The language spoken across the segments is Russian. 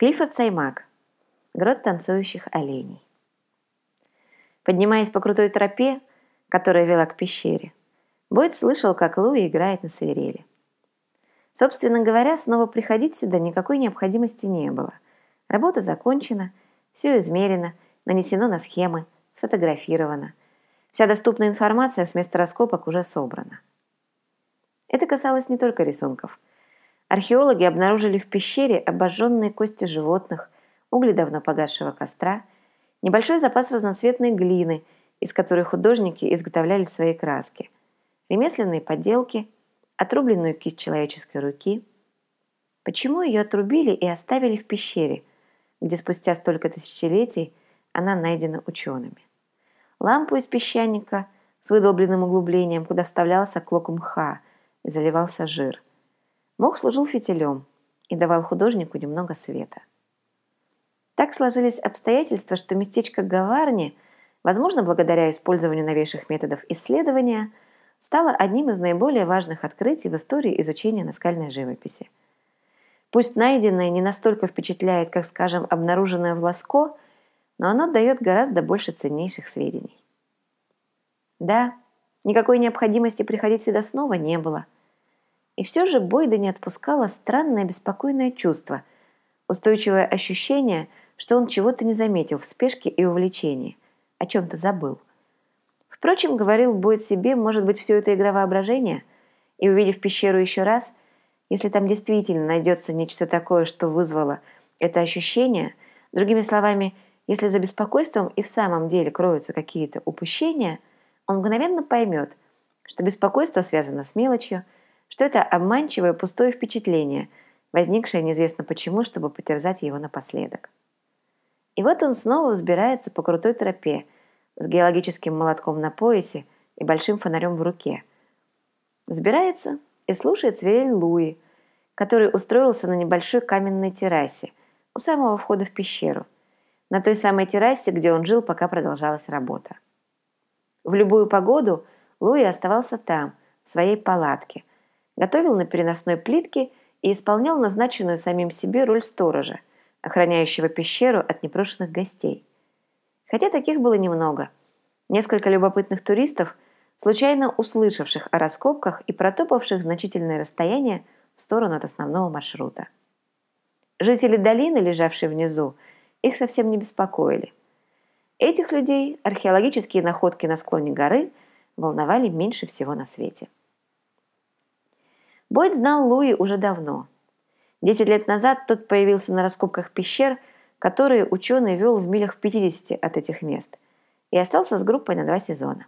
Клиффорд Саймак. Грот танцующих оленей. Поднимаясь по крутой тропе, которая вела к пещере, Бойд слышал, как Луи играет на свирели. Собственно говоря, снова приходить сюда никакой необходимости не было. Работа закончена, все измерено, нанесено на схемы, сфотографировано. Вся доступная информация с места раскопок уже собрана. Это касалось не только рисунков – Археологи обнаружили в пещере обожженные кости животных, угли давно погасшего костра, небольшой запас разноцветной глины, из которой художники изготовляли свои краски, ремесленные поделки, отрубленную кисть человеческой руки. Почему ее отрубили и оставили в пещере, где спустя столько тысячелетий она найдена учеными? Лампу из песчаника с выдолбленным углублением, куда вставлялся клок мха и заливался жир – Мох служил фитилем и давал художнику немного света. Так сложились обстоятельства, что местечко Гаварни, возможно, благодаря использованию новейших методов исследования, стало одним из наиболее важных открытий в истории изучения наскальной живописи. Пусть найденное не настолько впечатляет, как, скажем, обнаруженное в Ласко, но оно дает гораздо больше ценнейших сведений. Да, никакой необходимости приходить сюда снова не было – и все же Бойда не отпускало странное беспокойное чувство, устойчивое ощущение, что он чего-то не заметил в спешке и увлечении, о чем-то забыл. Впрочем, говорил Бойд себе, может быть, все это игра воображения, и, увидев пещеру еще раз, если там действительно найдется нечто такое, что вызвало это ощущение, другими словами, если за беспокойством и в самом деле кроются какие-то упущения, он мгновенно поймет, что беспокойство связано с мелочью – что это обманчивое пустое впечатление, возникшее неизвестно почему, чтобы потерзать его напоследок. И вот он снова взбирается по крутой тропе с геологическим молотком на поясе и большим фонарем в руке. Взбирается и слушает свирель Луи, который устроился на небольшой каменной террасе у самого входа в пещеру, на той самой террасе, где он жил, пока продолжалась работа. В любую погоду Луи оставался там, в своей палатке, готовил на переносной плитке и исполнял назначенную самим себе роль сторожа, охраняющего пещеру от непрошенных гостей. Хотя таких было немного. Несколько любопытных туристов, случайно услышавших о раскопках и протопавших значительное расстояние в сторону от основного маршрута. Жители долины, лежавшие внизу, их совсем не беспокоили. Этих людей археологические находки на склоне горы волновали меньше всего на свете. Бойд знал Луи уже давно. Десять лет назад тот появился на раскопках пещер, которые ученый вел в милях в 50 от этих мест, и остался с группой на два сезона.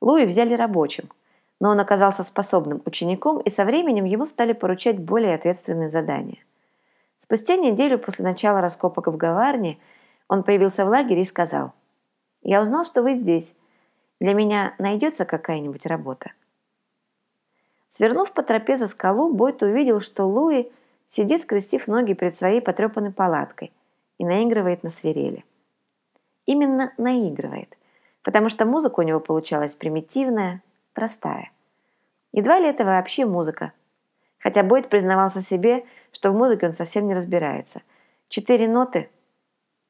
Луи взяли рабочим, но он оказался способным учеником, и со временем ему стали поручать более ответственные задания. Спустя неделю после начала раскопок в Гаварне он появился в лагере и сказал, «Я узнал, что вы здесь. Для меня найдется какая-нибудь работа?» Свернув по тропе за скалу, Бойт увидел, что Луи сидит, скрестив ноги перед своей потрепанной палаткой и наигрывает на свирели. Именно наигрывает, потому что музыка у него получалась примитивная, простая. Едва ли это вообще музыка. Хотя Бойт признавался себе, что в музыке он совсем не разбирается. Четыре ноты,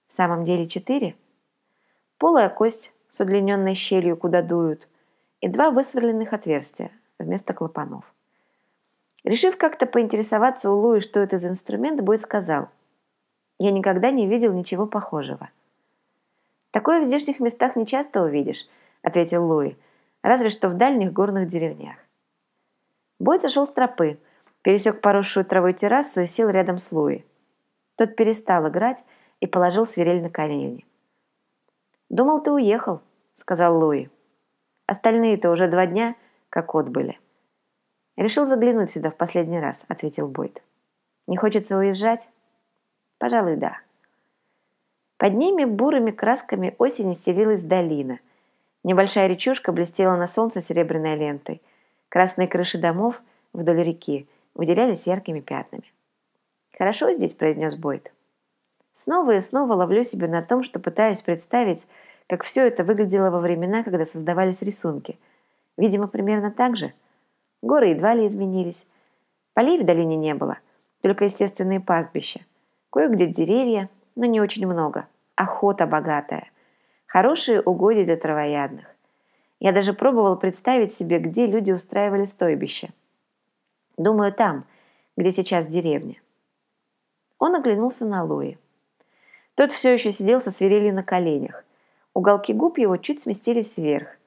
в самом деле четыре. Полая кость с удлиненной щелью, куда дуют, и два высверленных отверстия, вместо клапанов. Решив как-то поинтересоваться у Луи, что это за инструмент, Бойд сказал, «Я никогда не видел ничего похожего». «Такое в здешних местах не часто увидишь», — ответил Луи, «разве что в дальних горных деревнях». Бойд сошел с тропы, пересек поросшую травой террасу и сел рядом с Луи. Тот перестал играть и положил свирель на колени. «Думал, ты уехал», — сказал Луи. «Остальные-то уже два дня как отбыли. «Решил заглянуть сюда в последний раз», — ответил Бойд. «Не хочется уезжать?» «Пожалуй, да». Под ними бурыми красками осени стелилась долина. Небольшая речушка блестела на солнце серебряной лентой. Красные крыши домов вдоль реки выделялись яркими пятнами. «Хорошо здесь», — произнес Бойд. Снова и снова ловлю себя на том, что пытаюсь представить, как все это выглядело во времена, когда создавались рисунки — Видимо, примерно так же. Горы едва ли изменились. Полей в долине не было, только естественные пастбища. Кое-где деревья, но не очень много. Охота богатая. Хорошие угодья для травоядных. Я даже пробовал представить себе, где люди устраивали стойбище. Думаю, там, где сейчас деревня. Он оглянулся на Луи. Тот все еще сидел со свирелью на коленях. Уголки губ его чуть сместились вверх,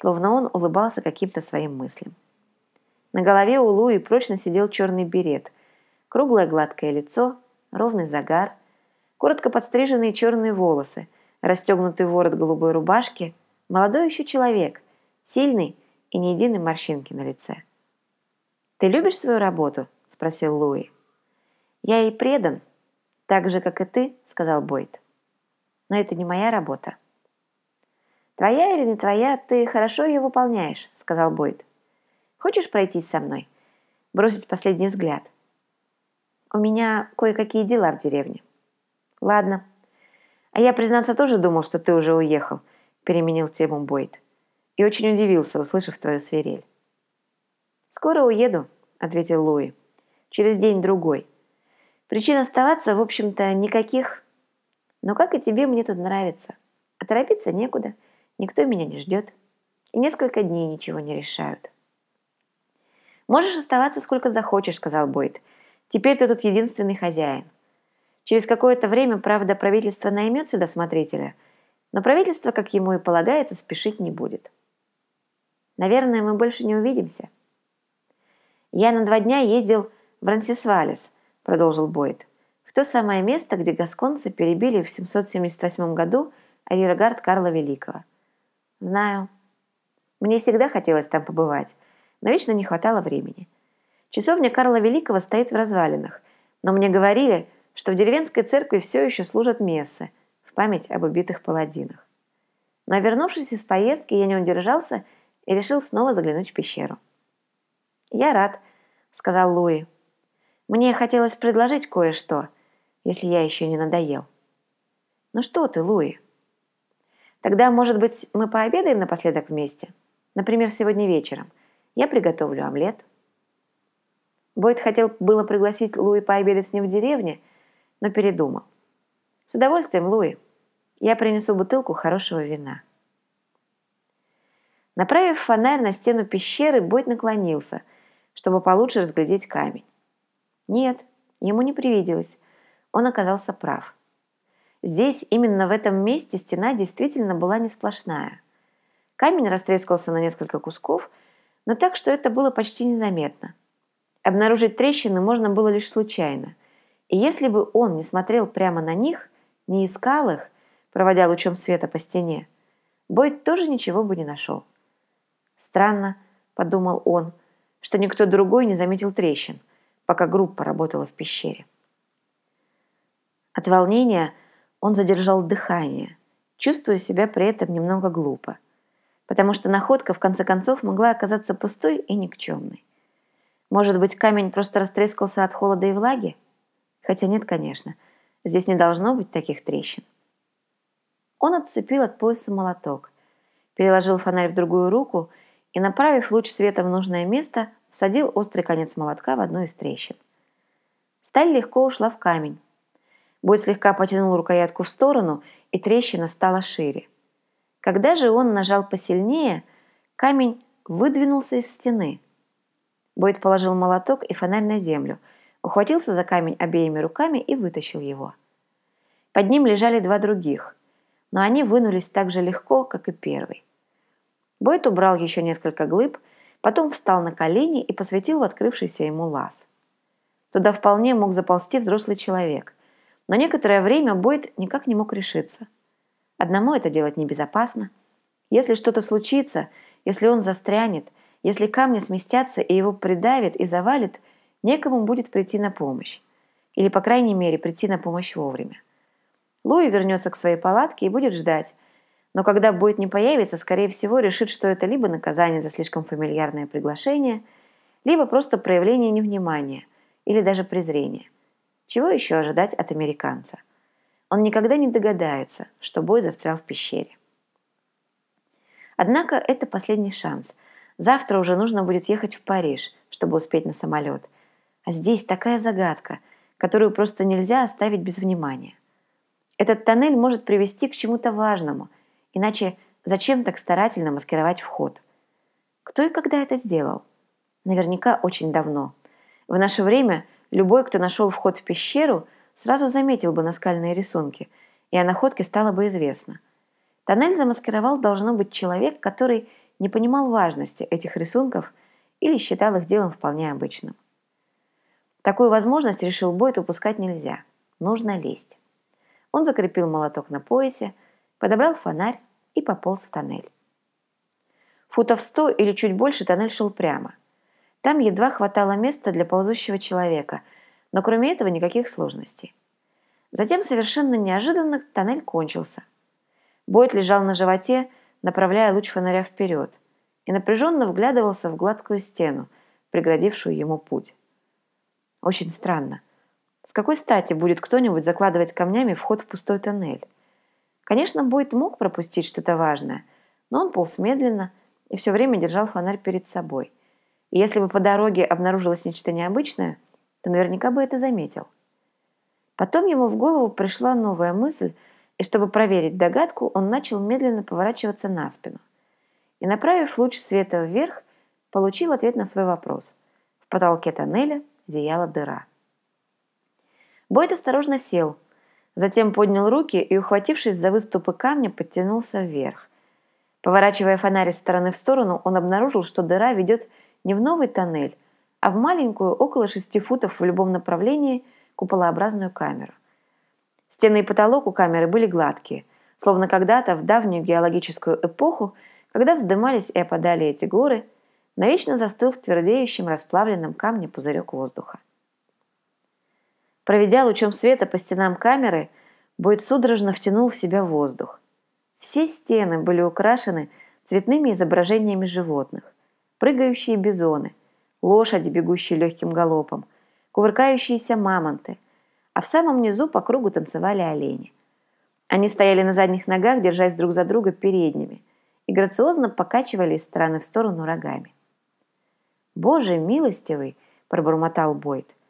словно он улыбался каким-то своим мыслям. На голове у Луи прочно сидел черный берет, круглое гладкое лицо, ровный загар, коротко подстриженные черные волосы, расстегнутый ворот голубой рубашки, молодой еще человек, сильный и ни единой морщинки на лице. «Ты любишь свою работу?» – спросил Луи. «Я ей предан, так же, как и ты», – сказал Бойд. «Но это не моя работа». «Твоя или не твоя, ты хорошо ее выполняешь», – сказал Бойд. «Хочешь пройтись со мной?» Бросить последний взгляд. «У меня кое-какие дела в деревне». «Ладно. А я, признаться, тоже думал, что ты уже уехал», – переменил тему Бойд. И очень удивился, услышав твою свирель. «Скоро уеду», – ответил Луи. «Через день-другой. Причин оставаться, в общем-то, никаких. Но как и тебе, мне тут нравится. А торопиться некуда, никто меня не ждет. И несколько дней ничего не решают». «Можешь оставаться сколько захочешь», – сказал Бойд. «Теперь ты тут единственный хозяин. Через какое-то время, правда, правительство наймет сюда смотрителя, но правительство, как ему и полагается, спешить не будет. Наверное, мы больше не увидимся». «Я на два дня ездил в Рансисвалес», – продолжил Бойд, «в то самое место, где гасконцы перебили в 778 году арьергард Карла Великого. Знаю. Мне всегда хотелось там побывать, но вечно не хватало времени. Часовня Карла Великого стоит в развалинах, но мне говорили, что в деревенской церкви все еще служат мессы в память об убитых паладинах. Но вернувшись из поездки, я не удержался и решил снова заглянуть в пещеру. «Я рад», — сказал Луи. «Мне хотелось предложить кое-что, если я еще не надоел». «Ну что ты, Луи?» «Тогда, может быть, мы пообедаем напоследок вместе? Например, сегодня вечером. Я приготовлю омлет». Бойд хотел было пригласить Луи пообедать с ним в деревне, но передумал. «С удовольствием, Луи. Я принесу бутылку хорошего вина». Направив фонарь на стену пещеры, Бойд наклонился – чтобы получше разглядеть камень. Нет, ему не привиделось. Он оказался прав. Здесь, именно в этом месте, стена действительно была не сплошная. Камень растрескался на несколько кусков, но так, что это было почти незаметно. Обнаружить трещины можно было лишь случайно. И если бы он не смотрел прямо на них, не искал их, проводя лучом света по стене, Бойд тоже ничего бы не нашел. «Странно», — подумал он, что никто другой не заметил трещин, пока группа работала в пещере. От волнения он задержал дыхание, чувствуя себя при этом немного глупо, потому что находка в конце концов могла оказаться пустой и никчемной. Может быть, камень просто растрескался от холода и влаги? Хотя нет, конечно, здесь не должно быть таких трещин. Он отцепил от пояса молоток, переложил фонарь в другую руку и, направив луч света в нужное место, всадил острый конец молотка в одну из трещин. Сталь легко ушла в камень. Бойд слегка потянул рукоятку в сторону, и трещина стала шире. Когда же он нажал посильнее, камень выдвинулся из стены. Бойд положил молоток и фонарь на землю, ухватился за камень обеими руками и вытащил его. Под ним лежали два других, но они вынулись так же легко, как и первый. Бойд убрал еще несколько глыб, потом встал на колени и посветил в открывшийся ему лаз. Туда вполне мог заползти взрослый человек, но некоторое время Бойд никак не мог решиться. Одному это делать небезопасно. Если что-то случится, если он застрянет, если камни сместятся и его придавит и завалит, некому будет прийти на помощь. Или, по крайней мере, прийти на помощь вовремя. Луи вернется к своей палатке и будет ждать, но когда будет не появится, скорее всего, решит, что это либо наказание за слишком фамильярное приглашение, либо просто проявление невнимания или даже презрения. Чего еще ожидать от американца? Он никогда не догадается, что Бой застрял в пещере. Однако это последний шанс. Завтра уже нужно будет ехать в Париж, чтобы успеть на самолет. А здесь такая загадка. которую просто нельзя оставить без внимания. Этот тоннель может привести к чему-то важному, иначе зачем так старательно маскировать вход? Кто и когда это сделал? Наверняка очень давно. В наше время любой, кто нашел вход в пещеру, сразу заметил бы наскальные рисунки, и о находке стало бы известно. Тоннель замаскировал должно быть человек, который не понимал важности этих рисунков или считал их делом вполне обычным. Такую возможность, решил Бойт, упускать нельзя. Нужно лезть. Он закрепил молоток на поясе, подобрал фонарь и пополз в тоннель. Футов сто или чуть больше тоннель шел прямо. Там едва хватало места для ползущего человека, но кроме этого никаких сложностей. Затем совершенно неожиданно тоннель кончился. Бойт лежал на животе, направляя луч фонаря вперед, и напряженно вглядывался в гладкую стену, преградившую ему путь. Очень странно. С какой стати будет кто-нибудь закладывать камнями вход в пустой тоннель? Конечно, Бойт мог пропустить что-то важное, но он полз медленно и все время держал фонарь перед собой. И если бы по дороге обнаружилось нечто необычное, то наверняка бы это заметил. Потом ему в голову пришла новая мысль, и чтобы проверить догадку, он начал медленно поворачиваться на спину. И, направив луч света вверх, получил ответ на свой вопрос. В потолке тоннеля зияла дыра. Бойд осторожно сел, затем поднял руки и, ухватившись за выступы камня, подтянулся вверх. Поворачивая фонарь из стороны в сторону, он обнаружил, что дыра ведет не в новый тоннель, а в маленькую, около шести футов в любом направлении, куполообразную камеру. Стены и потолок у камеры были гладкие, словно когда-то в давнюю геологическую эпоху, когда вздымались и опадали эти горы, навечно застыл в твердеющем расплавленном камне пузырек воздуха. Проведя лучом света по стенам камеры, Бойд судорожно втянул в себя воздух. Все стены были украшены цветными изображениями животных. Прыгающие бизоны, лошади, бегущие легким галопом, кувыркающиеся мамонты, а в самом низу по кругу танцевали олени. Они стояли на задних ногах, держась друг за друга передними, и грациозно покачивали из стороны в сторону рогами. «Боже милостивый!» – пробормотал Бойд –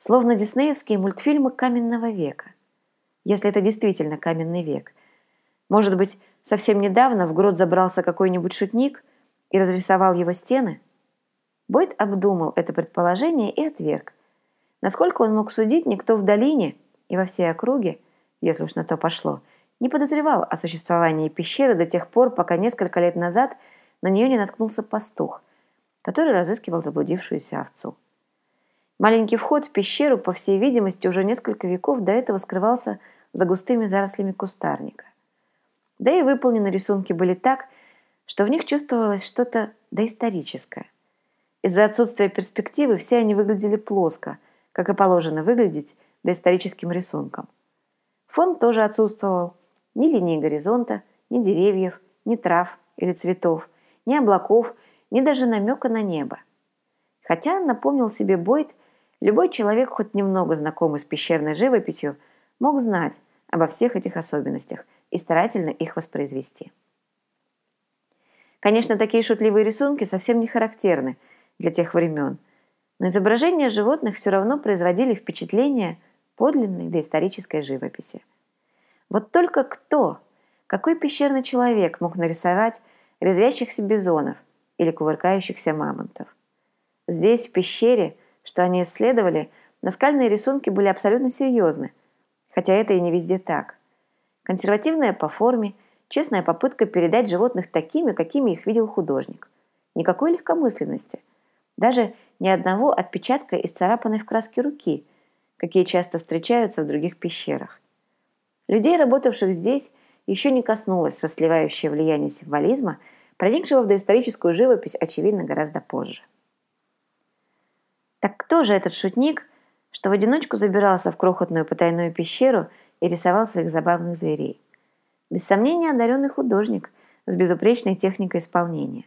словно диснеевские мультфильмы каменного века. Если это действительно каменный век. Может быть, совсем недавно в грот забрался какой-нибудь шутник и разрисовал его стены? Бойд обдумал это предположение и отверг. Насколько он мог судить, никто в долине и во всей округе, если уж на то пошло, не подозревал о существовании пещеры до тех пор, пока несколько лет назад на нее не наткнулся пастух, который разыскивал заблудившуюся овцу. Маленький вход в пещеру, по всей видимости, уже несколько веков до этого скрывался за густыми зарослями кустарника. Да и выполнены рисунки были так, что в них чувствовалось что-то доисторическое. Из-за отсутствия перспективы все они выглядели плоско, как и положено выглядеть доисторическим рисунком. Фон тоже отсутствовал. Ни линии горизонта, ни деревьев, ни трав или цветов, ни облаков, ни даже намека на небо. Хотя, напомнил себе Бойд, Любой человек, хоть немного знакомый с пещерной живописью, мог знать обо всех этих особенностях и старательно их воспроизвести. Конечно, такие шутливые рисунки совсем не характерны для тех времен, но изображения животных все равно производили впечатление подлинной доисторической живописи. Вот только кто, какой пещерный человек мог нарисовать резвящихся бизонов или кувыркающихся мамонтов? Здесь, в пещере, что они исследовали, наскальные рисунки были абсолютно серьезны, хотя это и не везде так. Консервативная по форме, честная попытка передать животных такими, какими их видел художник. Никакой легкомысленности. Даже ни одного отпечатка исцарапанной в краске руки, какие часто встречаются в других пещерах. Людей, работавших здесь, еще не коснулось расливающее влияние символизма, проникшего в доисторическую живопись, очевидно, гораздо позже. Так кто же этот шутник, что в одиночку забирался в крохотную потайную пещеру и рисовал своих забавных зверей? Без сомнения, одаренный художник с безупречной техникой исполнения.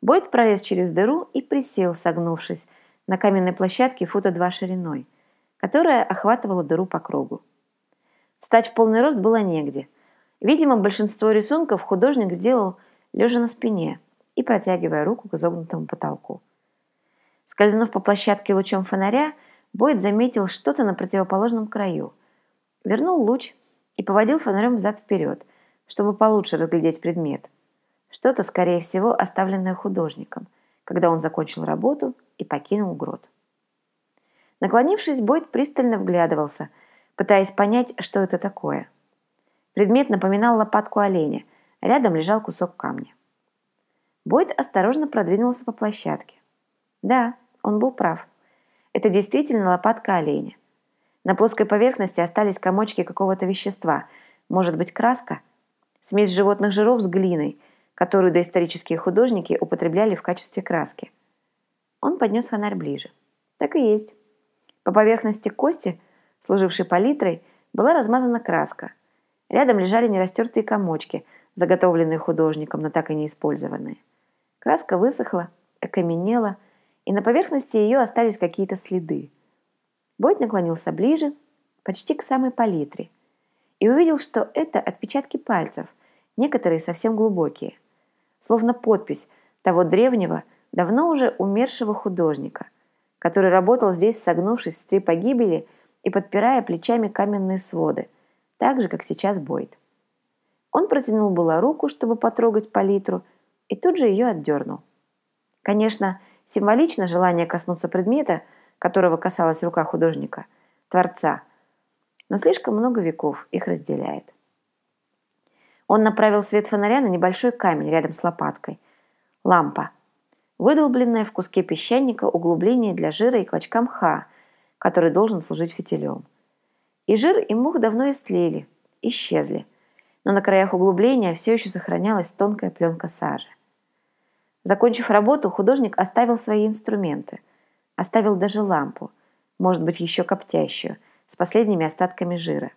Бойд пролез через дыру и присел, согнувшись, на каменной площадке фута два шириной, которая охватывала дыру по кругу. Встать в полный рост было негде. Видимо, большинство рисунков художник сделал лежа на спине и протягивая руку к изогнутому потолку. Скользнув по площадке лучом фонаря, Бойд заметил что-то на противоположном краю. Вернул луч и поводил фонарем взад-вперед, чтобы получше разглядеть предмет. Что-то, скорее всего, оставленное художником, когда он закончил работу и покинул грот. Наклонившись, Бойд пристально вглядывался, пытаясь понять, что это такое. Предмет напоминал лопатку оленя, рядом лежал кусок камня. Бойд осторожно продвинулся по площадке. Да, он был прав. Это действительно лопатка оленя. На плоской поверхности остались комочки какого-то вещества, может быть, краска, смесь животных жиров с глиной, которую доисторические художники употребляли в качестве краски. Он поднес фонарь ближе. Так и есть. По поверхности кости, служившей палитрой, была размазана краска. Рядом лежали нерастертые комочки, заготовленные художником, но так и не использованные. Краска высохла, окаменела, и на поверхности ее остались какие-то следы. Бойд наклонился ближе, почти к самой палитре, и увидел, что это отпечатки пальцев, некоторые совсем глубокие, словно подпись того древнего, давно уже умершего художника, который работал здесь, согнувшись в три погибели и подпирая плечами каменные своды, так же, как сейчас Бойд. Он протянул было руку, чтобы потрогать палитру, и тут же ее отдернул. Конечно, Символично желание коснуться предмета, которого касалась рука художника, творца, но слишком много веков их разделяет. Он направил свет фонаря на небольшой камень рядом с лопаткой. Лампа. Выдолбленное в куске песчаника углубление для жира и клочка мха, который должен служить фитилем. И жир, и мух давно истлели, исчезли, но на краях углубления все еще сохранялась тонкая пленка сажи. Закончив работу, художник оставил свои инструменты. Оставил даже лампу, может быть, еще коптящую, с последними остатками жира.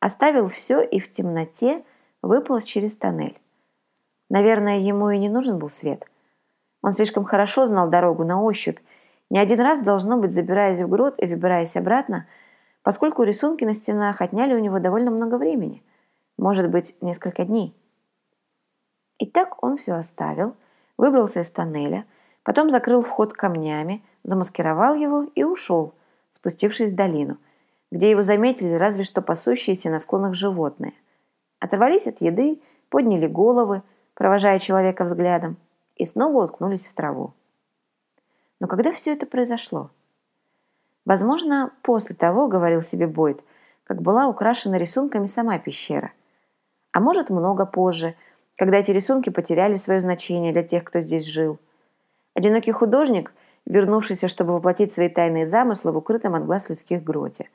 Оставил все и в темноте выполз через тоннель. Наверное, ему и не нужен был свет. Он слишком хорошо знал дорогу на ощупь, не один раз, должно быть, забираясь в грот и выбираясь обратно, поскольку рисунки на стенах отняли у него довольно много времени, может быть, несколько дней. И так он все оставил – выбрался из тоннеля, потом закрыл вход камнями, замаскировал его и ушел, спустившись в долину, где его заметили разве что пасущиеся на склонах животные. Оторвались от еды, подняли головы, провожая человека взглядом, и снова уткнулись в траву. Но когда все это произошло? Возможно, после того, говорил себе Бойд, как была украшена рисунками сама пещера. А может, много позже – когда эти рисунки потеряли свое значение для тех, кто здесь жил. Одинокий художник, вернувшийся, чтобы воплотить свои тайные замыслы в укрытом от глаз людских гроте.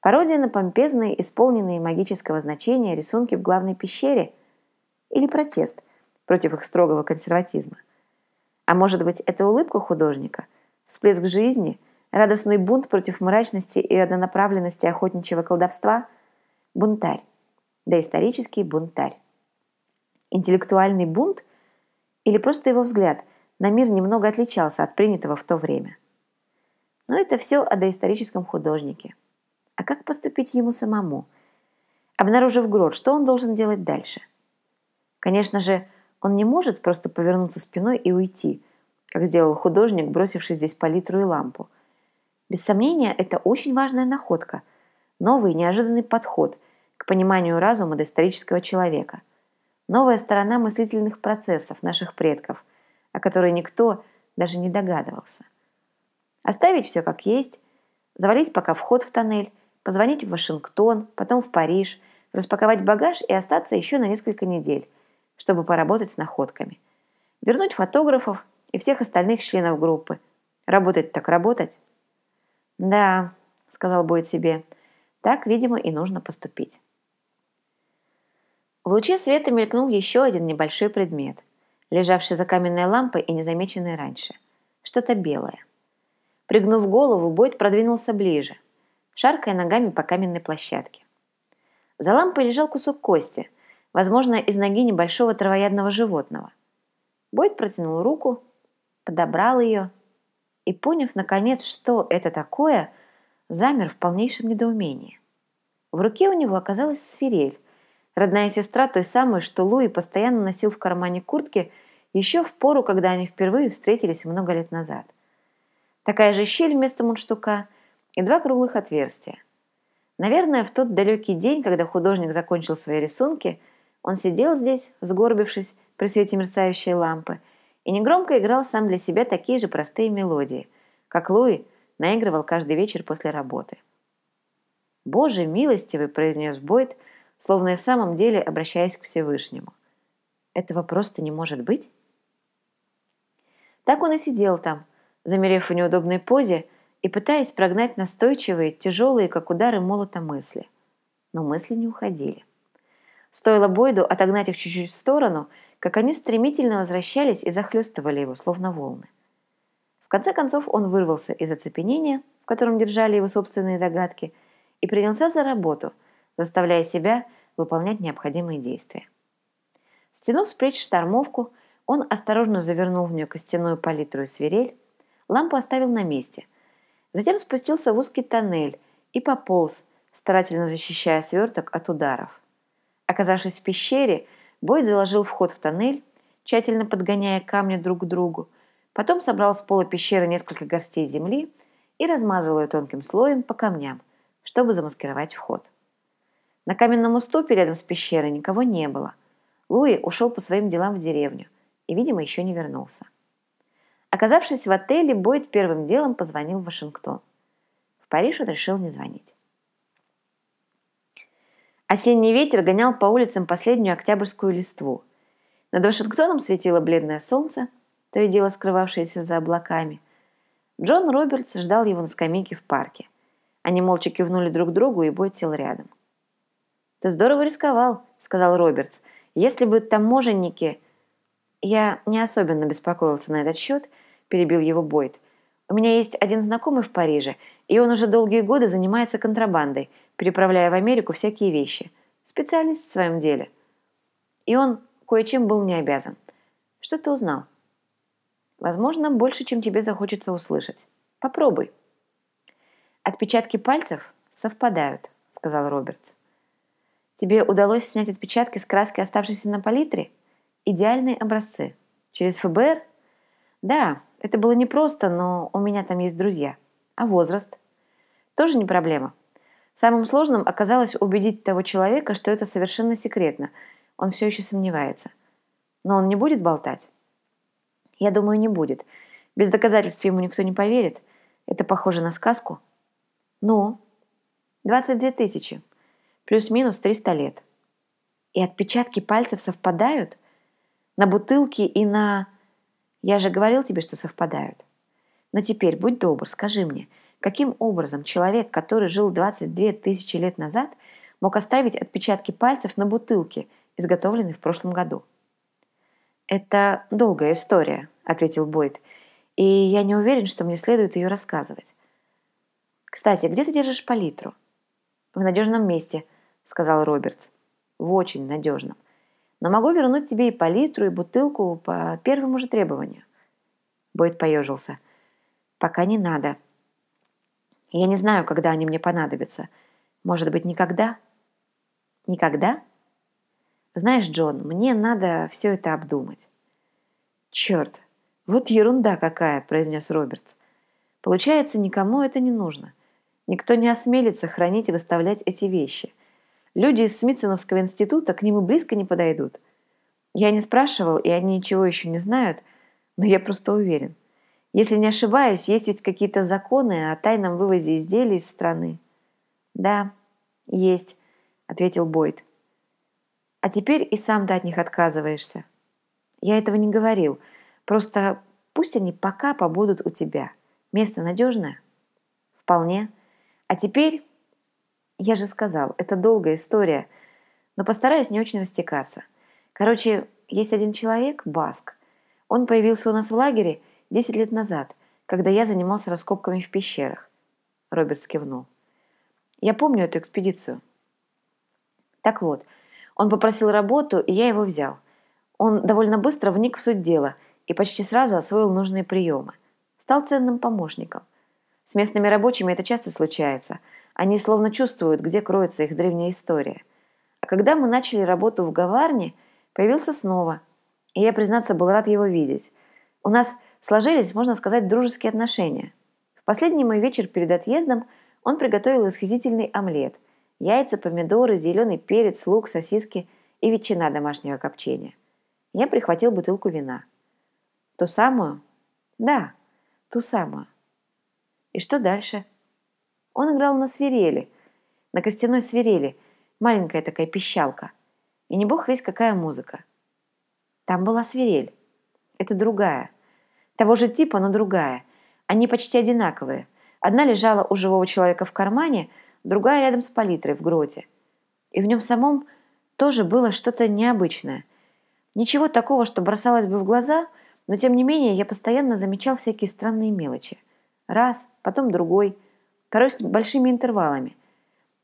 Пародия на помпезные, исполненные магического значения рисунки в главной пещере или протест против их строгого консерватизма. А может быть, это улыбка художника, всплеск жизни, радостный бунт против мрачности и однонаправленности охотничьего колдовства? Бунтарь. Да исторический бунтарь. Интеллектуальный бунт или просто его взгляд на мир немного отличался от принятого в то время. Но это все о доисторическом художнике. А как поступить ему самому? Обнаружив грот, что он должен делать дальше? Конечно же, он не может просто повернуться спиной и уйти, как сделал художник, бросивший здесь палитру и лампу. Без сомнения, это очень важная находка, новый неожиданный подход к пониманию разума доисторического человека – новая сторона мыслительных процессов наших предков, о которой никто даже не догадывался. Оставить все как есть, завалить пока вход в тоннель, позвонить в Вашингтон, потом в Париж, распаковать багаж и остаться еще на несколько недель, чтобы поработать с находками. Вернуть фотографов и всех остальных членов группы. Работать так работать. «Да», — сказал Бойд себе, — «так, видимо, и нужно поступить». В луче света мелькнул еще один небольшой предмет, лежавший за каменной лампой и незамеченный раньше. Что-то белое. Пригнув голову, Бойд продвинулся ближе, шаркая ногами по каменной площадке. За лампой лежал кусок кости, возможно, из ноги небольшого травоядного животного. Бойд протянул руку, подобрал ее и, поняв, наконец, что это такое, замер в полнейшем недоумении. В руке у него оказалась свирель, Родная сестра той самой, что Луи постоянно носил в кармане куртки еще в пору, когда они впервые встретились много лет назад. Такая же щель вместо мундштука и два круглых отверстия. Наверное, в тот далекий день, когда художник закончил свои рисунки, он сидел здесь, сгорбившись при свете мерцающей лампы, и негромко играл сам для себя такие же простые мелодии, как Луи наигрывал каждый вечер после работы. «Боже милостивый!» – произнес Бойд, словно и в самом деле обращаясь к Всевышнему. «Этого просто не может быть?» Так он и сидел там, замерев в неудобной позе и пытаясь прогнать настойчивые, тяжелые, как удары молота мысли. Но мысли не уходили. Стоило Бойду отогнать их чуть-чуть в сторону, как они стремительно возвращались и захлестывали его, словно волны. В конце концов он вырвался из оцепенения, в котором держали его собственные догадки, и принялся за работу, заставляя себя выполнять необходимые действия. Стянув с плеч штормовку, он осторожно завернул в нее костяную палитру и свирель, лампу оставил на месте. Затем спустился в узкий тоннель и пополз, старательно защищая сверток от ударов. Оказавшись в пещере, Бойд заложил вход в тоннель, тщательно подгоняя камни друг к другу, потом собрал с пола пещеры несколько горстей земли и размазал ее тонким слоем по камням, чтобы замаскировать вход. На каменном уступе рядом с пещерой никого не было. Луи ушел по своим делам в деревню и, видимо, еще не вернулся. Оказавшись в отеле, Бойд первым делом позвонил в Вашингтон. В Париж он решил не звонить. Осенний ветер гонял по улицам последнюю октябрьскую листву. Над Вашингтоном светило бледное солнце, то и дело скрывавшееся за облаками. Джон Робертс ждал его на скамейке в парке. Они молча кивнули друг другу, и Бойд сел рядом. «Ты здорово рисковал», — сказал Робертс. «Если бы таможенники...» Я не особенно беспокоился на этот счет, перебил его Бойд. У меня есть один знакомый в Париже, и он уже долгие годы занимается контрабандой, переправляя в Америку всякие вещи. Специальность в своем деле. И он кое-чем был мне обязан. Что ты узнал? Возможно, больше, чем тебе захочется услышать. Попробуй. Отпечатки пальцев совпадают, сказал Робертс. Тебе удалось снять отпечатки с краски, оставшейся на палитре? Идеальные образцы. Через ФБР? Да, это было непросто, но у меня там есть друзья. А возраст? Тоже не проблема. Самым сложным оказалось убедить того человека, что это совершенно секретно. Он все еще сомневается. Но он не будет болтать? Я думаю, не будет. Без доказательств ему никто не поверит. Это похоже на сказку. Ну? 22 тысячи. Плюс-минус 300 лет. И отпечатки пальцев совпадают? На бутылке и на... Я же говорил тебе, что совпадают. Но теперь, будь добр, скажи мне, каким образом человек, который жил 22 тысячи лет назад, мог оставить отпечатки пальцев на бутылке, изготовленной в прошлом году? «Это долгая история», — ответил Бойд, «и я не уверен, что мне следует ее рассказывать. Кстати, где ты держишь палитру?» «В надежном месте», — сказал Робертс. «В очень надежном но могу вернуть тебе и палитру, и бутылку по первому же требованию». Бойд поежился. «Пока не надо. Я не знаю, когда они мне понадобятся. Может быть, никогда?» «Никогда?» «Знаешь, Джон, мне надо все это обдумать». «Черт, вот ерунда какая!» – произнес Робертс. «Получается, никому это не нужно. Никто не осмелится хранить и выставлять эти вещи. Люди из Смитсоновского института к нему близко не подойдут. Я не спрашивал, и они ничего еще не знают, но я просто уверен. Если не ошибаюсь, есть ведь какие-то законы о тайном вывозе изделий из страны. Да, есть, ответил Бойд. А теперь и сам ты от них отказываешься. Я этого не говорил. Просто пусть они пока побудут у тебя. Место надежное? Вполне. А теперь я же сказал, это долгая история, но постараюсь не очень растекаться. Короче, есть один человек, Баск. Он появился у нас в лагере 10 лет назад, когда я занимался раскопками в пещерах. Роберт кивнул. Я помню эту экспедицию. Так вот, он попросил работу, и я его взял. Он довольно быстро вник в суть дела и почти сразу освоил нужные приемы. Стал ценным помощником. С местными рабочими это часто случается – они словно чувствуют, где кроется их древняя история. А когда мы начали работу в Гаварне, появился снова. И я, признаться, был рад его видеть. У нас сложились, можно сказать, дружеские отношения. последний мой вечер перед отъездом он приготовил восхитительный омлет, яйца, помидоры, зеленый перец, лук, сосиски и ветчина домашнего копчения. Я прихватил бутылку вина. Ту самую? Да, ту самую. И что дальше? Он играл на свирели, на костяной свирели, маленькая такая пищалка. И не бог весь какая музыка. Там была свирель. Это другая. Того же типа, но другая. Они почти одинаковые. Одна лежала у живого человека в кармане, другая рядом с палитрой в гроте. И в нем самом тоже было что-то необычное. Ничего такого, что бросалось бы в глаза, но тем не менее я постоянно замечал всякие странные мелочи. Раз, потом другой, порой с большими интервалами.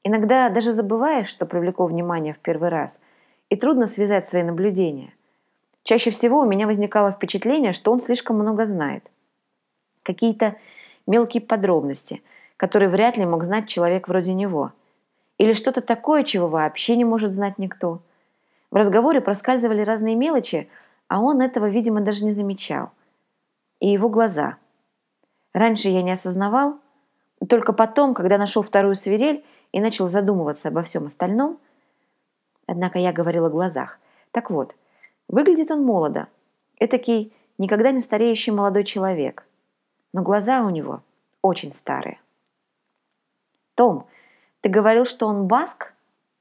Иногда даже забываешь, что привлекло внимание в первый раз, и трудно связать свои наблюдения. Чаще всего у меня возникало впечатление, что он слишком много знает. Какие-то мелкие подробности, которые вряд ли мог знать человек вроде него. Или что-то такое, чего вообще не может знать никто. В разговоре проскальзывали разные мелочи, а он этого, видимо, даже не замечал. И его глаза. Раньше я не осознавал, только потом, когда нашел вторую свирель и начал задумываться обо всем остальном, однако я говорил о глазах. Так вот, выглядит он молодо, этакий никогда не стареющий молодой человек, но глаза у него очень старые. «Том, ты говорил, что он баск?»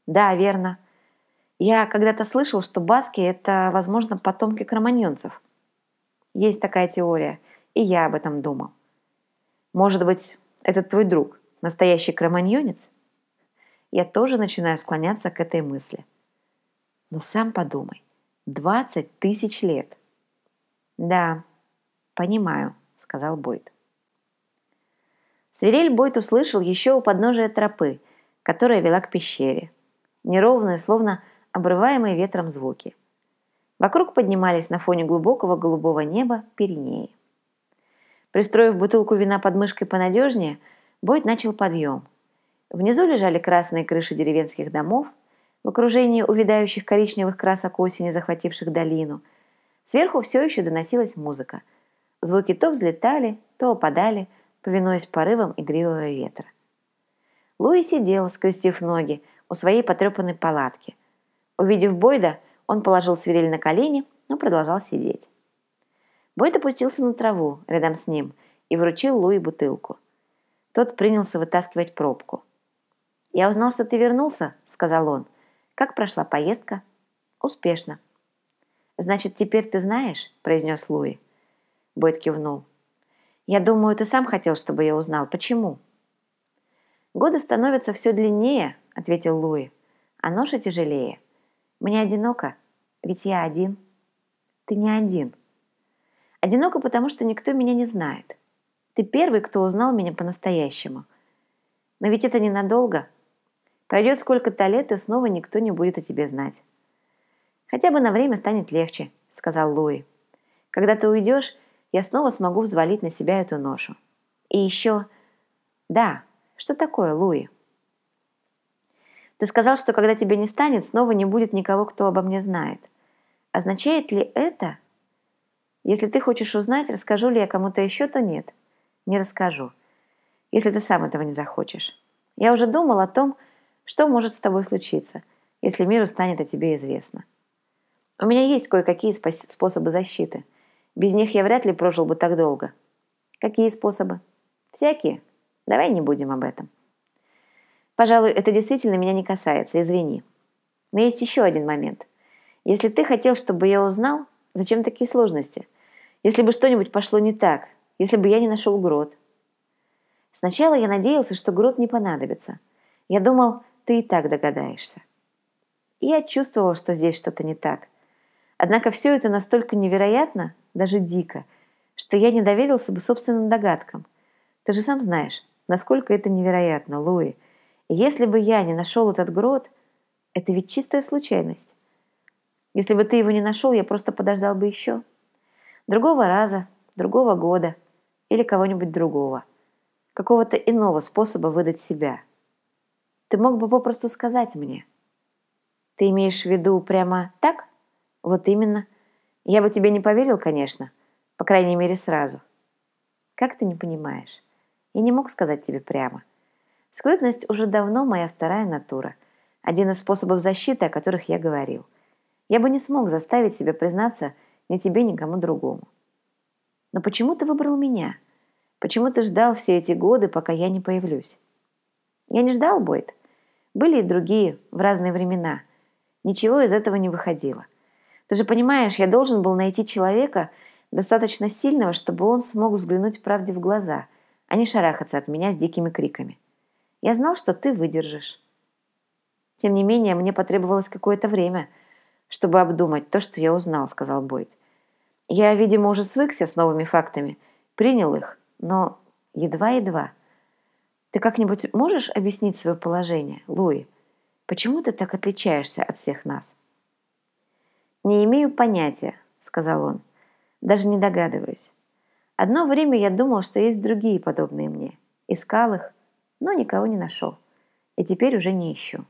«Да, верно. Я когда-то слышал, что баски – это, возможно, потомки кроманьонцев. Есть такая теория, и я об этом думал. Может быть, этот твой друг – настоящий кроманьонец?» Я тоже начинаю склоняться к этой мысли. Но сам подумай, 20 тысяч лет. Да, понимаю, сказал Бойд. Свирель Бойд услышал еще у подножия тропы, которая вела к пещере. Неровные, словно обрываемые ветром звуки. Вокруг поднимались на фоне глубокого голубого неба Пиренеи. Пристроив бутылку вина под мышкой понадежнее, Бойд начал подъем. Внизу лежали красные крыши деревенских домов, в окружении увядающих коричневых красок осени, захвативших долину. Сверху все еще доносилась музыка. Звуки то взлетали, то опадали, повинуясь порывам игривого ветра. Луи сидел, скрестив ноги, у своей потрепанной палатки. Увидев Бойда, он положил свирель на колени, но продолжал сидеть. Бойд опустился на траву рядом с ним и вручил Луи бутылку. Тот принялся вытаскивать пробку. «Я узнал, что ты вернулся», — сказал он. «Как прошла поездка?» «Успешно». «Значит, теперь ты знаешь?» — произнес Луи. Бойд кивнул. Я думаю, ты сам хотел, чтобы я узнал. Почему?» «Годы становятся все длиннее», — ответил Луи. «А ноша тяжелее. Мне одиноко, ведь я один». «Ты не один». «Одиноко, потому что никто меня не знает. Ты первый, кто узнал меня по-настоящему. Но ведь это ненадолго. Пройдет сколько-то лет, и снова никто не будет о тебе знать». «Хотя бы на время станет легче», — сказал Луи. «Когда ты уйдешь, я снова смогу взвалить на себя эту ношу. И еще... Да, что такое, Луи? Ты сказал, что когда тебя не станет, снова не будет никого, кто обо мне знает. Означает ли это... Если ты хочешь узнать, расскажу ли я кому-то еще, то нет. Не расскажу. Если ты сам этого не захочешь. Я уже думал о том, что может с тобой случиться, если миру станет о тебе известно. У меня есть кое-какие способы защиты – без них я вряд ли прожил бы так долго. Какие способы? Всякие. Давай не будем об этом. Пожалуй, это действительно меня не касается, извини. Но есть еще один момент. Если ты хотел, чтобы я узнал, зачем такие сложности? Если бы что-нибудь пошло не так, если бы я не нашел грот. Сначала я надеялся, что грот не понадобится. Я думал, ты и так догадаешься. И я чувствовал, что здесь что-то не так. Однако все это настолько невероятно, даже дико, что я не доверился бы собственным догадкам. Ты же сам знаешь, насколько это невероятно, Луи. И если бы я не нашел этот грот, это ведь чистая случайность. Если бы ты его не нашел, я просто подождал бы еще. Другого раза, другого года или кого-нибудь другого. Какого-то иного способа выдать себя. Ты мог бы попросту сказать мне. Ты имеешь в виду прямо так? Вот именно. Я бы тебе не поверил, конечно. По крайней мере, сразу. Как ты не понимаешь? Я не мог сказать тебе прямо. Скрытность уже давно моя вторая натура. Один из способов защиты, о которых я говорил. Я бы не смог заставить себя признаться ни тебе, ни кому другому. Но почему ты выбрал меня? Почему ты ждал все эти годы, пока я не появлюсь? Я не ждал, Бойд. Были и другие, в разные времена. Ничего из этого не выходило. Ты же понимаешь, я должен был найти человека, достаточно сильного, чтобы он смог взглянуть правде в глаза, а не шарахаться от меня с дикими криками. Я знал, что ты выдержишь. Тем не менее, мне потребовалось какое-то время, чтобы обдумать то, что я узнал, сказал Бойд. Я, видимо, уже свыкся с новыми фактами, принял их, но едва-едва. Ты как-нибудь можешь объяснить свое положение, Луи? Почему ты так отличаешься от всех нас? Не имею понятия, сказал он. Даже не догадываюсь. Одно время я думал, что есть другие подобные мне. Искал их, но никого не нашел. И теперь уже не ищу.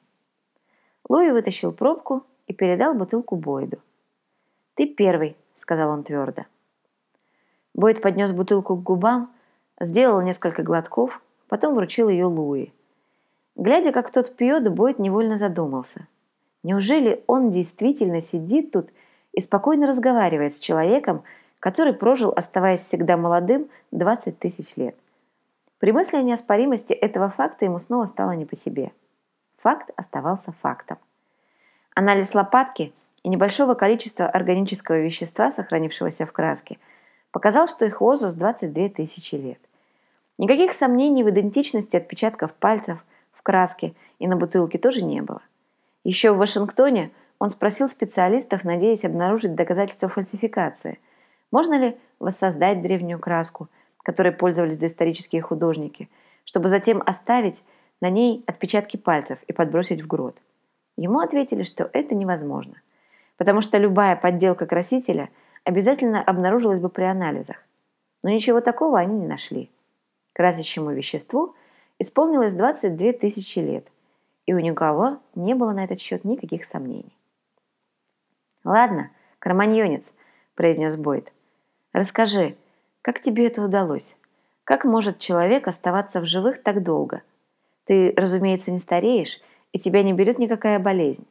Луи вытащил пробку и передал бутылку Бойду. «Ты первый», — сказал он твердо. Бойд поднес бутылку к губам, сделал несколько глотков, потом вручил ее Луи. Глядя, как тот пьет, Бойд невольно задумался. Неужели он действительно сидит тут и спокойно разговаривает с человеком, который прожил, оставаясь всегда молодым, 20 тысяч лет? При мысли о неоспоримости этого факта ему снова стало не по себе. Факт оставался фактом. Анализ лопатки и небольшого количества органического вещества, сохранившегося в краске, показал, что их возраст 22 тысячи лет. Никаких сомнений в идентичности отпечатков пальцев в краске и на бутылке тоже не было. Еще в Вашингтоне он спросил специалистов, надеясь обнаружить доказательства фальсификации. Можно ли воссоздать древнюю краску, которой пользовались доисторические художники, чтобы затем оставить на ней отпечатки пальцев и подбросить в грот. Ему ответили, что это невозможно, потому что любая подделка красителя обязательно обнаружилась бы при анализах. Но ничего такого они не нашли. Красящему веществу исполнилось 22 тысячи лет, и у никого не было на этот счет никаких сомнений. «Ладно, кроманьонец», – произнес Бойд. «Расскажи, как тебе это удалось? Как может человек оставаться в живых так долго – ты, разумеется, не стареешь, и тебя не берет никакая болезнь.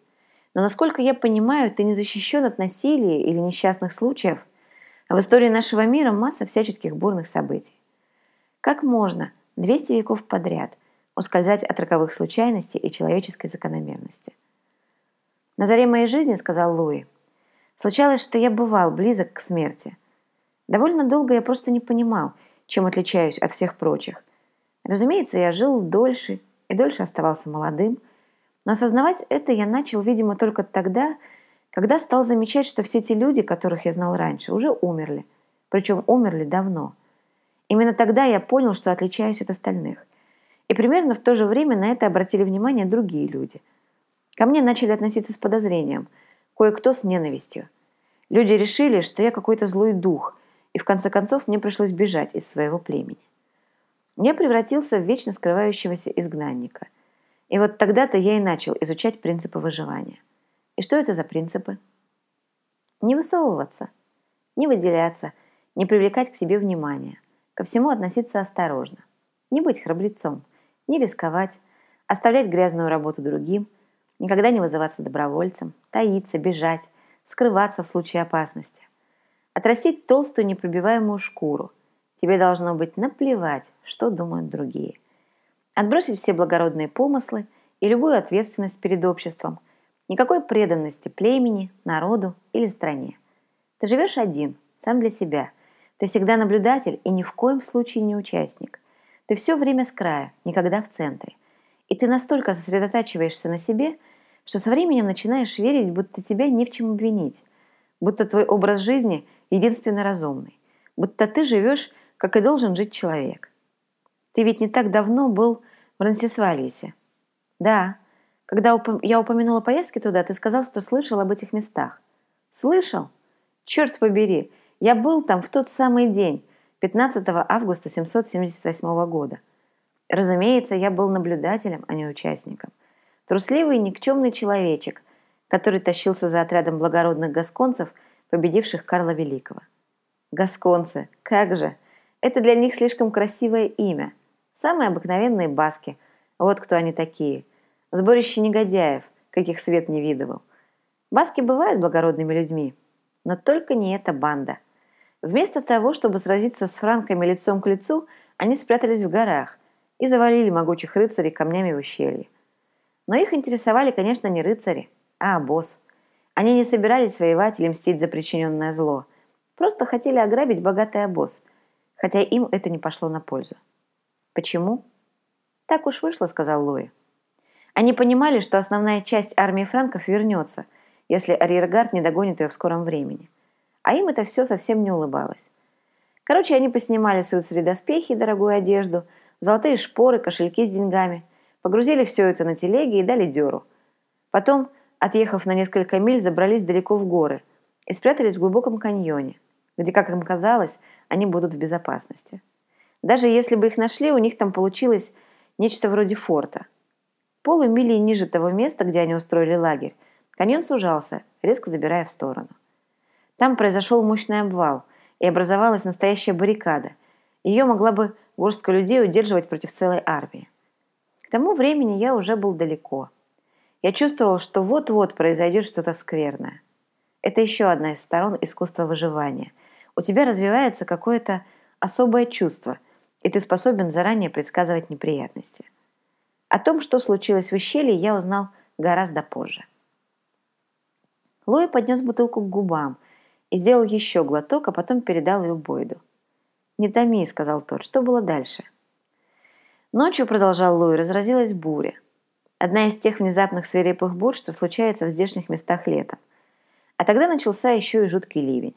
Но, насколько я понимаю, ты не защищен от насилия или несчастных случаев, а в истории нашего мира масса всяческих бурных событий. Как можно 200 веков подряд ускользать от роковых случайностей и человеческой закономерности? «На заре моей жизни, — сказал Луи, — случалось, что я бывал близок к смерти. Довольно долго я просто не понимал, чем отличаюсь от всех прочих — Разумеется, я жил дольше и дольше оставался молодым, но осознавать это я начал, видимо, только тогда, когда стал замечать, что все те люди, которых я знал раньше, уже умерли, причем умерли давно. Именно тогда я понял, что отличаюсь от остальных. И примерно в то же время на это обратили внимание другие люди. Ко мне начали относиться с подозрением, кое-кто с ненавистью. Люди решили, что я какой-то злой дух, и в конце концов мне пришлось бежать из своего племени я превратился в вечно скрывающегося изгнанника. И вот тогда-то я и начал изучать принципы выживания. И что это за принципы? Не высовываться, не выделяться, не привлекать к себе внимания, ко всему относиться осторожно, не быть храбрецом, не рисковать, оставлять грязную работу другим, никогда не вызываться добровольцем, таиться, бежать, скрываться в случае опасности, отрастить толстую непробиваемую шкуру – Тебе должно быть наплевать, что думают другие. Отбросить все благородные помыслы и любую ответственность перед обществом. Никакой преданности племени, народу или стране. Ты живешь один, сам для себя. Ты всегда наблюдатель и ни в коем случае не участник. Ты все время с края, никогда в центре. И ты настолько сосредотачиваешься на себе, что со временем начинаешь верить, будто тебя не в чем обвинить, будто твой образ жизни единственно разумный, будто ты живешь как и должен жить человек. Ты ведь не так давно был в Рансисвалисе. Да, когда я упомянула поездки туда, ты сказал, что слышал об этих местах. Слышал? Черт побери, я был там в тот самый день, 15 августа 778 года. Разумеется, я был наблюдателем, а не участником. Трусливый никчемный человечек, который тащился за отрядом благородных гасконцев, победивших Карла Великого. Гасконцы, как же! Это для них слишком красивое имя. Самые обыкновенные баски. Вот кто они такие. Сборище негодяев, каких свет не видывал. Баски бывают благородными людьми, но только не эта банда. Вместо того, чтобы сразиться с франками лицом к лицу, они спрятались в горах и завалили могучих рыцарей камнями в ущелье. Но их интересовали, конечно, не рыцари, а босс. Они не собирались воевать или мстить за причиненное зло. Просто хотели ограбить богатый обоз, хотя им это не пошло на пользу. Почему? Так уж вышло, сказал Луи. Они понимали, что основная часть армии франков вернется, если арьергард не догонит ее в скором времени. А им это все совсем не улыбалось. Короче, они поснимали с рыцарей доспехи и дорогую одежду, золотые шпоры, кошельки с деньгами, погрузили все это на телеги и дали дёру. Потом, отъехав на несколько миль, забрались далеко в горы и спрятались в глубоком каньоне, где, как им казалось, они будут в безопасности. Даже если бы их нашли, у них там получилось нечто вроде форта. Полумили ниже того места, где они устроили лагерь, каньон сужался, резко забирая в сторону. Там произошел мощный обвал, и образовалась настоящая баррикада. Ее могла бы горстка людей удерживать против целой армии. К тому времени я уже был далеко. Я чувствовал, что вот-вот произойдет что-то скверное. Это еще одна из сторон искусства выживания. У тебя развивается какое-то особое чувство, и ты способен заранее предсказывать неприятности. О том, что случилось в ущелье, я узнал гораздо позже. Луи поднес бутылку к губам и сделал еще глоток, а потом передал ее Бойду. «Не томи», — сказал тот, — «что было дальше?» Ночью, продолжал Луи, разразилась буря. Одна из тех внезапных свирепых бурь, что случается в здешних местах летом. А тогда начался еще и жуткий ливень.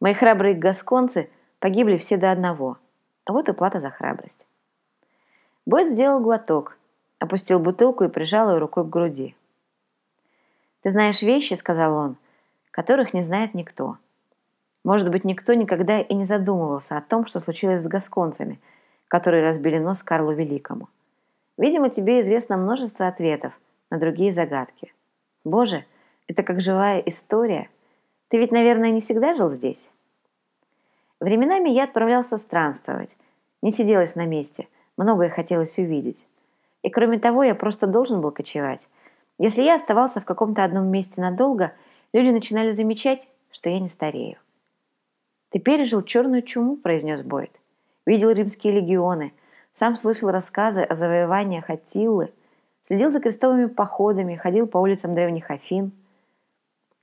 Мои храбрые гасконцы погибли все до одного. Вот и плата за храбрость. Бойд сделал глоток, опустил бутылку и прижал ее рукой к груди. «Ты знаешь вещи, — сказал он, — которых не знает никто. Может быть, никто никогда и не задумывался о том, что случилось с гасконцами, которые разбили нос Карлу Великому. Видимо, тебе известно множество ответов на другие загадки. Боже, это как живая история. Ты ведь, наверное, не всегда жил здесь? Временами я отправлялся странствовать. Не сиделась на месте, многое хотелось увидеть. И кроме того, я просто должен был кочевать. Если я оставался в каком-то одном месте надолго, люди начинали замечать, что я не старею. «Ты пережил черную чуму», — произнес Бойд. «Видел римские легионы, сам слышал рассказы о завоеваниях Аттилы, следил за крестовыми походами, ходил по улицам древних Афин».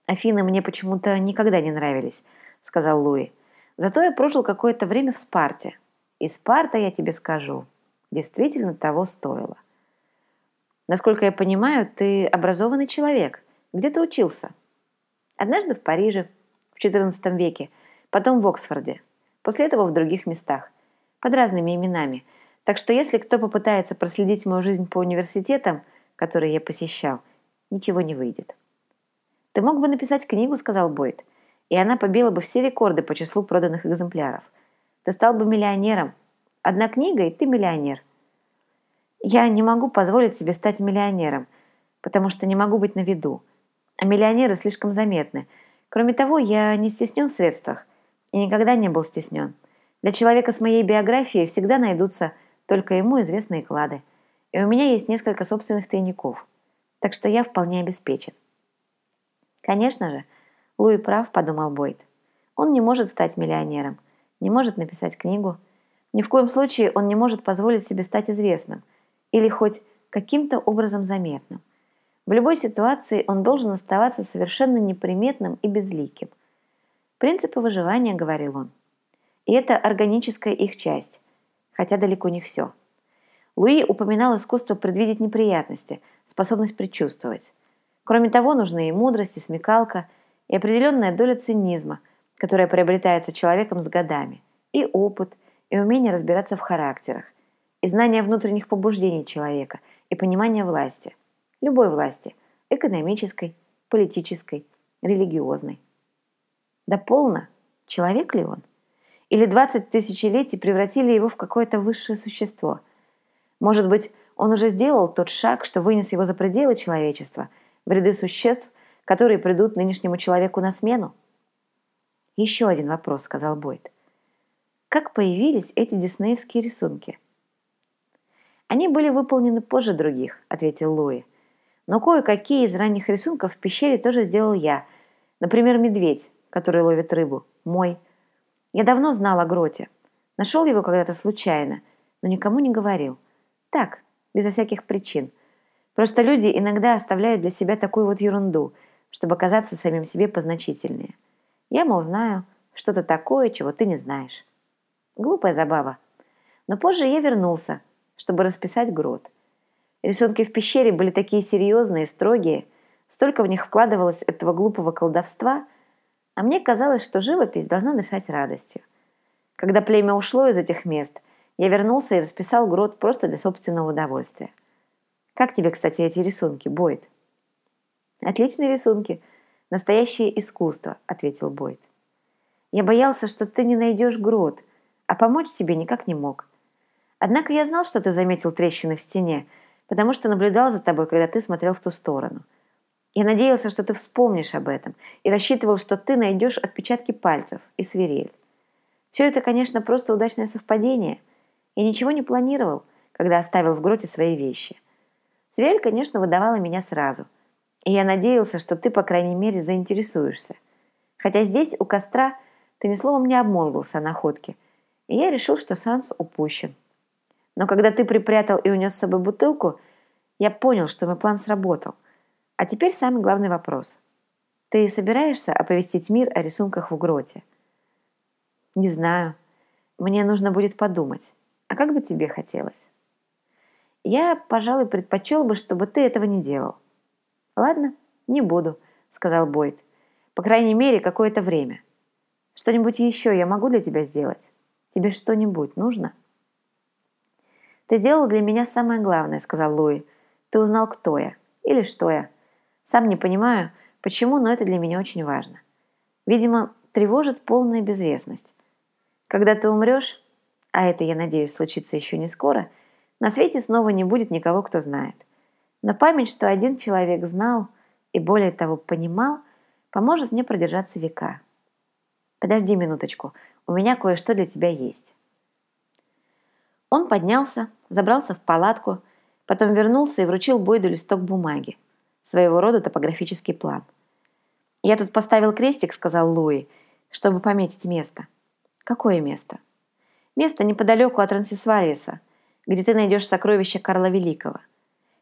«Афины мне почему-то никогда не нравились», — сказал Луи. «Зато я прожил какое-то время в Спарте. И Спарта, я тебе скажу, действительно того стоило. Насколько я понимаю, ты образованный человек. Где ты учился?» «Однажды в Париже, в XIV веке, потом в Оксфорде, после этого в других местах, под разными именами. Так что если кто попытается проследить мою жизнь по университетам, которые я посещал, ничего не выйдет. «Ты мог бы написать книгу», — сказал Бойд, «и она побила бы все рекорды по числу проданных экземпляров. Ты стал бы миллионером. Одна книга, и ты миллионер». «Я не могу позволить себе стать миллионером, потому что не могу быть на виду. А миллионеры слишком заметны. Кроме того, я не стеснен в средствах и никогда не был стеснен. Для человека с моей биографией всегда найдутся только ему известные клады. И у меня есть несколько собственных тайников. Так что я вполне обеспечен. Конечно же, Луи прав, подумал Бойд. Он не может стать миллионером, не может написать книгу. Ни в коем случае он не может позволить себе стать известным или хоть каким-то образом заметным. В любой ситуации он должен оставаться совершенно неприметным и безликим. Принципы выживания, говорил он. И это органическая их часть, хотя далеко не все. Луи упоминал искусство предвидеть неприятности, способность предчувствовать. Кроме того, нужны и мудрость, и смекалка, и определенная доля цинизма, которая приобретается человеком с годами, и опыт, и умение разбираться в характерах, и знание внутренних побуждений человека, и понимание власти, любой власти, экономической, политической, религиозной. Да полно. Человек ли он? Или 20 тысячелетий превратили его в какое-то высшее существо? Может быть, он уже сделал тот шаг, что вынес его за пределы человечества, в ряды существ, которые придут нынешнему человеку на смену? «Еще один вопрос», — сказал Бойд. «Как появились эти диснеевские рисунки?» «Они были выполнены позже других», — ответил Луи. «Но кое-какие из ранних рисунков в пещере тоже сделал я. Например, медведь, который ловит рыбу. Мой. Я давно знал о гроте. Нашел его когда-то случайно, но никому не говорил. Так, безо всяких причин. Просто люди иногда оставляют для себя такую вот ерунду, чтобы казаться самим себе позначительнее. Я, мол, знаю что-то такое, чего ты не знаешь. Глупая забава. Но позже я вернулся, чтобы расписать грот. Рисунки в пещере были такие серьезные, строгие, столько в них вкладывалось этого глупого колдовства, а мне казалось, что живопись должна дышать радостью. Когда племя ушло из этих мест, я вернулся и расписал грот просто для собственного удовольствия. Как тебе, кстати, эти рисунки, Бойд? Отличные рисунки. Настоящее искусство, ответил Бойд. Я боялся, что ты не найдешь грот, а помочь тебе никак не мог. Однако я знал, что ты заметил трещины в стене, потому что наблюдал за тобой, когда ты смотрел в ту сторону. Я надеялся, что ты вспомнишь об этом и рассчитывал, что ты найдешь отпечатки пальцев и свирель. Все это, конечно, просто удачное совпадение. Я ничего не планировал, когда оставил в гроте свои вещи. Свирель, конечно, выдавала меня сразу. И я надеялся, что ты, по крайней мере, заинтересуешься. Хотя здесь, у костра, ты ни словом не обмолвился о находке. И я решил, что шанс упущен. Но когда ты припрятал и унес с собой бутылку, я понял, что мой план сработал. А теперь самый главный вопрос. Ты собираешься оповестить мир о рисунках в гроте? Не знаю. Мне нужно будет подумать. А как бы тебе хотелось? Я, пожалуй, предпочел бы, чтобы ты этого не делал. Ладно, не буду, сказал Бойд. По крайней мере, какое-то время. Что-нибудь еще я могу для тебя сделать? Тебе что-нибудь нужно?» «Ты сделал для меня самое главное», — сказал Луи. «Ты узнал, кто я. Или что я. Сам не понимаю, почему, но это для меня очень важно. Видимо, тревожит полная безвестность. Когда ты умрешь, а это, я надеюсь, случится еще не скоро, на свете снова не будет никого, кто знает. Но память, что один человек знал и более того понимал, поможет мне продержаться века. Подожди минуточку, у меня кое-что для тебя есть. Он поднялся, забрался в палатку, потом вернулся и вручил Бойду листок бумаги, своего рода топографический план. «Я тут поставил крестик», — сказал Луи, «чтобы пометить место». «Какое место?» «Место неподалеку от Рансисвариеса, где ты найдешь сокровища Карла Великого.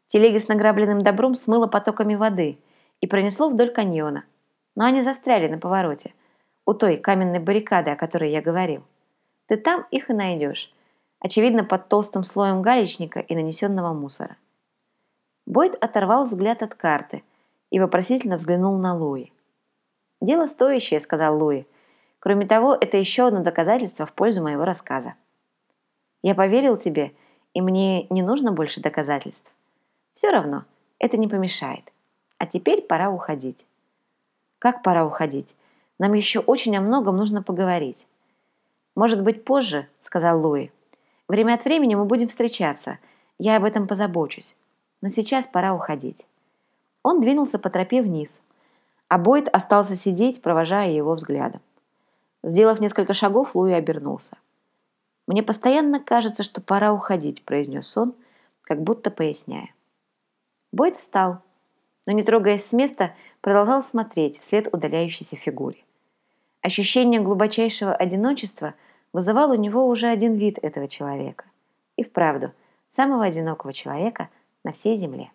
Телеги с награбленным добром смыло потоками воды и пронесло вдоль каньона, но они застряли на повороте, у той каменной баррикады, о которой я говорил. Ты там их и найдешь, очевидно, под толстым слоем галечника и нанесенного мусора. Бойд оторвал взгляд от карты и вопросительно взглянул на Луи. «Дело стоящее», — сказал Луи. «Кроме того, это еще одно доказательство в пользу моего рассказа. Я поверил тебе, и мне не нужно больше доказательств. Все равно, это не помешает. А теперь пора уходить». «Как пора уходить? Нам еще очень о многом нужно поговорить». «Может быть, позже», — сказал Луи. Время от времени мы будем встречаться. Я об этом позабочусь. Но сейчас пора уходить». Он двинулся по тропе вниз, а Бойд остался сидеть, провожая его взглядом. Сделав несколько шагов, Луи обернулся. «Мне постоянно кажется, что пора уходить», – произнес он, как будто поясняя. Бойд встал, но, не трогаясь с места, продолжал смотреть вслед удаляющейся фигуре. Ощущение глубочайшего одиночества – вызывал у него уже один вид этого человека. И вправду, самого одинокого человека на всей земле.